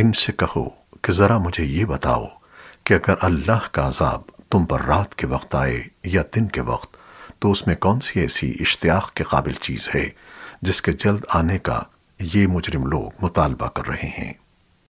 ان سے کہو کہ ذرا مجھے یہ بتاؤ کہ اگر اللہ کا عذاب تم پر رات کے وقت آئے یا دن کے وقت، تو اس میں کون سی ایسی اشتیاق کے قابل چیز ہے جس کے جلد آنے کا یہ مجرم لوگ مطالبہ کر رہے ہیں؟